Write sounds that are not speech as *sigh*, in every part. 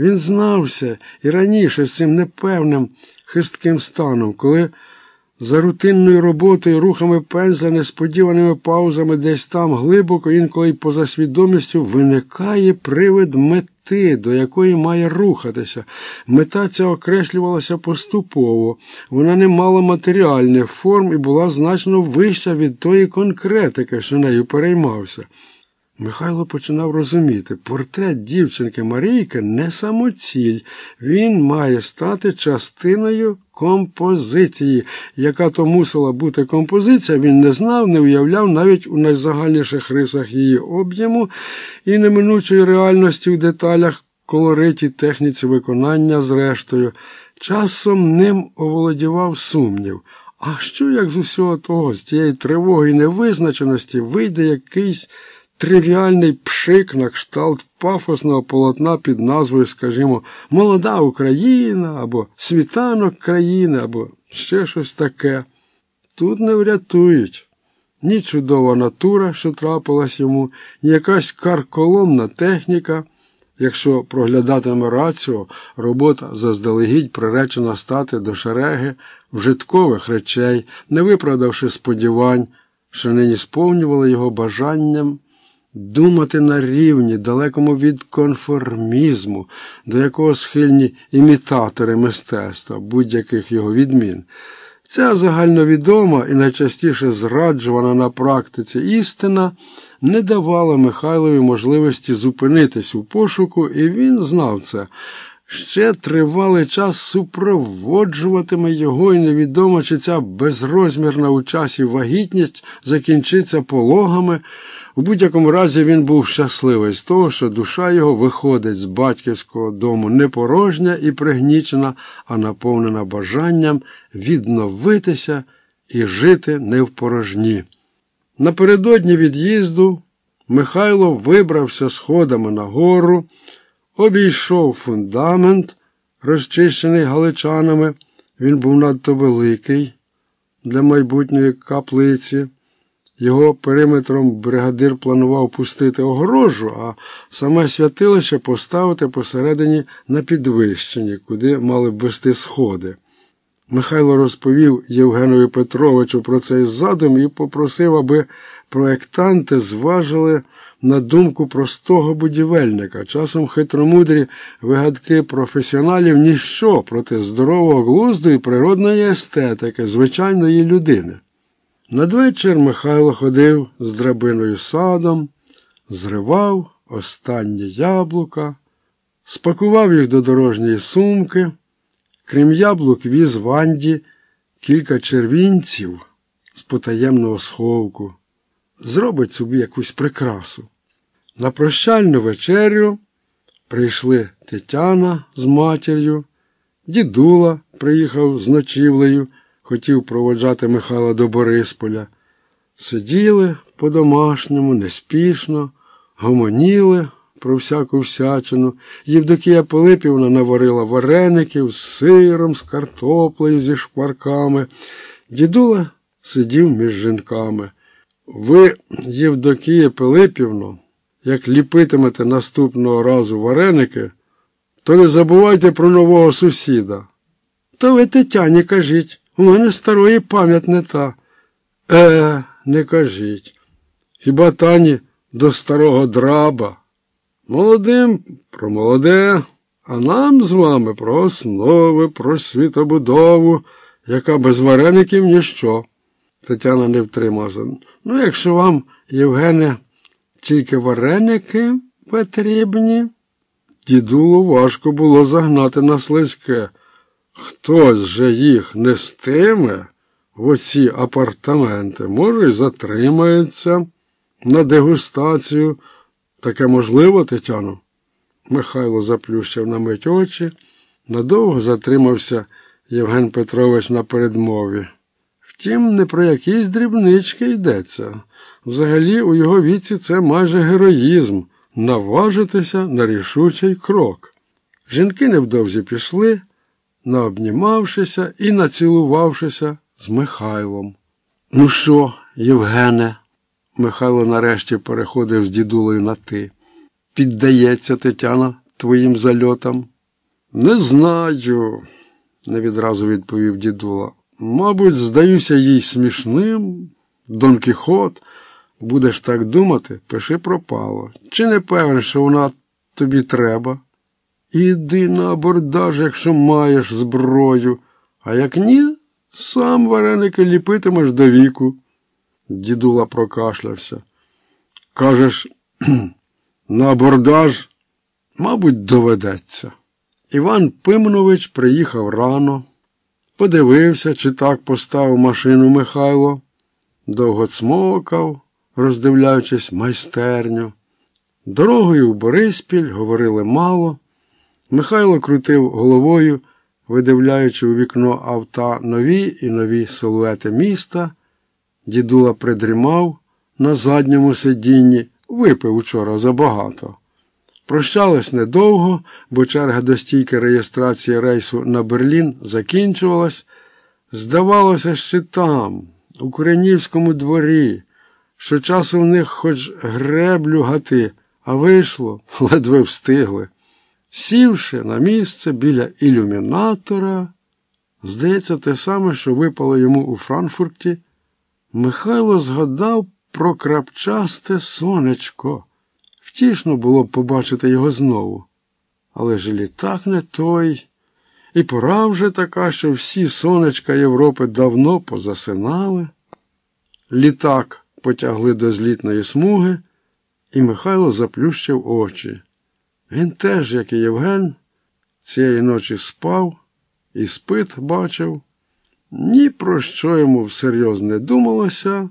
Він знався і раніше з цим непевним хистким станом, коли за рутинною роботою, рухами пензля, несподіваними паузами десь там глибоко, інколи й поза свідомістю, виникає привид мети, до якої має рухатися. Мета ця окреслювалася поступово, вона не мала матеріальних форм і була значно вища від тої конкретики, що нею переймався. Михайло починав розуміти, портрет дівчинки Марійки не самоціль, він має стати частиною композиції. Яка то мусила бути композиція, він не знав, не уявляв навіть у найзагальніших рисах її об'єму і неминучої реальності в деталях, колориті, техніці виконання, зрештою. Часом ним оволодівав сумнів. А що як з усього того, з тієї тривоги і невизначеності вийде якийсь тривіальний пшик на кшталт пафосного полотна під назвою, скажімо, Молода Україна або Світанок країни, або ще щось таке. Тут не врятують. Ні чудова натура, що трапилась йому, ні якась карколомна техніка. Якщо проглядатиме раціо, робота заздалегідь приречена стати до шереги вжиткових речей, не виправдавши сподівань, що нині сповнювали його бажанням думати на рівні, далекому від конформізму, до якого схильні імітатори мистецтва, будь-яких його відмін. Ця загальновідома і найчастіше зраджувана на практиці істина не давала Михайлові можливості зупинитись у пошуку, і він знав це. Ще тривалий час супроводжуватиме його, і невідомо, чи ця безрозмірна у часі вагітність закінчиться пологами. У будь-якому разі він був щасливий з того, що душа його виходить з батьківського дому не порожня і пригнічена, а наповнена бажанням відновитися і жити не в порожні. Напередодні від'їзду Михайло вибрався сходами на гору, обійшов фундамент, розчищений галичанами. Він був надто великий для майбутньої каплиці. Його периметром бригадир планував пустити огорожу, а саме святилище поставити посередині на підвищенні, куди мали б вести сходи. Михайло розповів Євгенові Петровичу про цей задум і попросив, аби проєктанти зважили на думку простого будівельника. Часом хитромудрі вигадки професіоналів ніщо проти здорового глузду і природної естетики, звичайної людини. Надвечір Михайло ходив з драбиною садом, зривав останні яблука, спакував їх до дорожньої сумки, крім яблук, віз Ванді кілька червінців з потаємного сховку, зробить собі якусь прикрасу. На прощальну вечерю прийшли Тетяна з матір'ю, дідула приїхав з ночівлею хотів проводжати Михайла до Борисполя. Сиділи по-домашньому, неспішно, гомоніли про всяку всячину. Євдокія Пилипівна наварила вареників з сиром, з картоплею, зі шкварками. Дідула сидів між жінками. Ви, Євдокія Пилипівно, як ліпитимете наступного разу вареники, то не забувайте про нового сусіда. То ви Тетяні кажіть. У мене старої пам'ять та. Е, не кажіть. Хіба тані до старого драба? Молодим про молоде, а нам з вами про основи, про світобудову, яка без вареників ніщо. Тетяна не втрималася. Ну, якщо вам, Євгене, тільки вареники потрібні, дідулу важко було загнати на слизьке. Хтось же їх нестиме в оці апартаменти, може, й затримається на дегустацію. Таке можливо, Тетяно? Михайло заплющив на мить очі. Надовго затримався Євген Петрович на передмові. Втім, не про якісь дрібнички йдеться. Взагалі, у його віці це майже героїзм наважитися на рішучий крок. Жінки невдовзі пішли наобнімавшися і націлувавшися з Михайлом. Ну що, Євгене? Михайло нарешті переходив з дідулею на ти. Піддається Тетяна твоїм зальотам? Не знаю, не відразу відповів дідула. Мабуть, здаюся їй смішним. Дон Кіхот, будеш так думати, пиши пропало. Чи не певен, що вона тобі треба? Іди на абордаж, якщо маєш зброю, а як ні, сам вареники ліпитимеш до віку. Дідула прокашлявся. Кажеш, на абордаж, мабуть, доведеться. Іван Пимнович приїхав рано, подивився, чи так поставив машину Михайло, довго цмокав, роздивляючись майстерню. Дорогою в Бориспіль говорили мало. Михайло крутив головою, видивляючи у вікно авто нові і нові силуети міста. Дідула придрімав на задньому сидінні, випив учора забагато. Прощались недовго, бо черга до стійки реєстрації рейсу на Берлін закінчувалась. Здавалося, що там, у Куренівському дворі, що часу в них хоч греблю гати, а вийшло, *laughs* ледве встигли. Сівши на місце біля ілюмінатора, здається, те саме, що випало йому у Франкфурті, Михайло згадав про крапчасте сонечко. Втішно було б побачити його знову. Але ж літак не той, і пора вже така, що всі сонечка Європи давно позасинали. Літак потягли до злітної смуги, і Михайло заплющив очі. Він теж, як і Євген, цієї ночі спав і спит бачив. Ні про що йому всерйоз не думалося.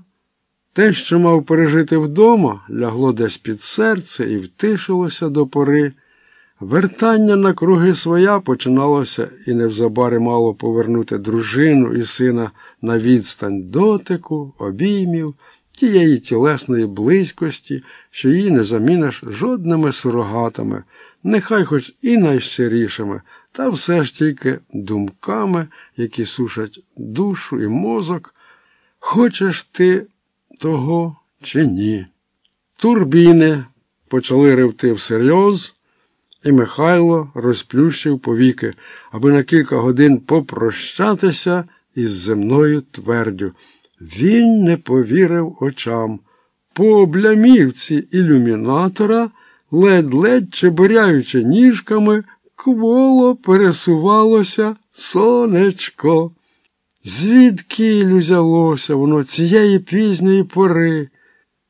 Те, що мав пережити вдома, лягло десь під серце і втишилося до пори. Вертання на круги своя починалося і невзабари мало повернути дружину і сина на відстань дотику, обіймів, тієї тілесної близькості, що її не заміниш жодними сурогатами, нехай хоч і найщирішими, та все ж тільки думками, які сушать душу і мозок. Хочеш ти того чи ні. Турбіни почали ревти всерйоз, і Михайло розплющив повіки, аби на кілька годин попрощатися із земною твердю. Він не повірив очам. По облямівці ілюмінатора, ледь-ледь чебуряючи ніжками, кволо пересувалося сонечко. Звідки взялося воно цієї пізньої пори?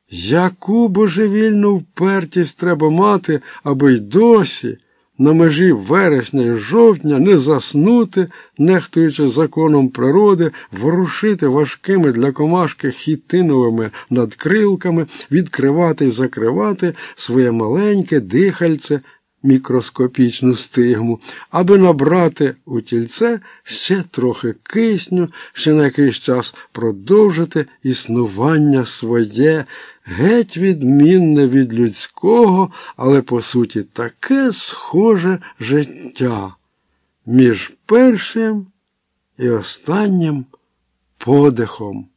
Яку божевільну впертість треба мати, аби й досі на межі вересня і жовтня не заснути, нехтуючи законом природи, ворушити важкими для комашки хітиновими надкрилками, відкривати і закривати своє маленьке дихальце мікроскопічну стигму, аби набрати у тільце ще трохи кисню, ще на якийсь час продовжити існування своє, геть відмінне від людського, але по суті таке схоже життя між першим і останнім подихом.